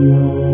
Música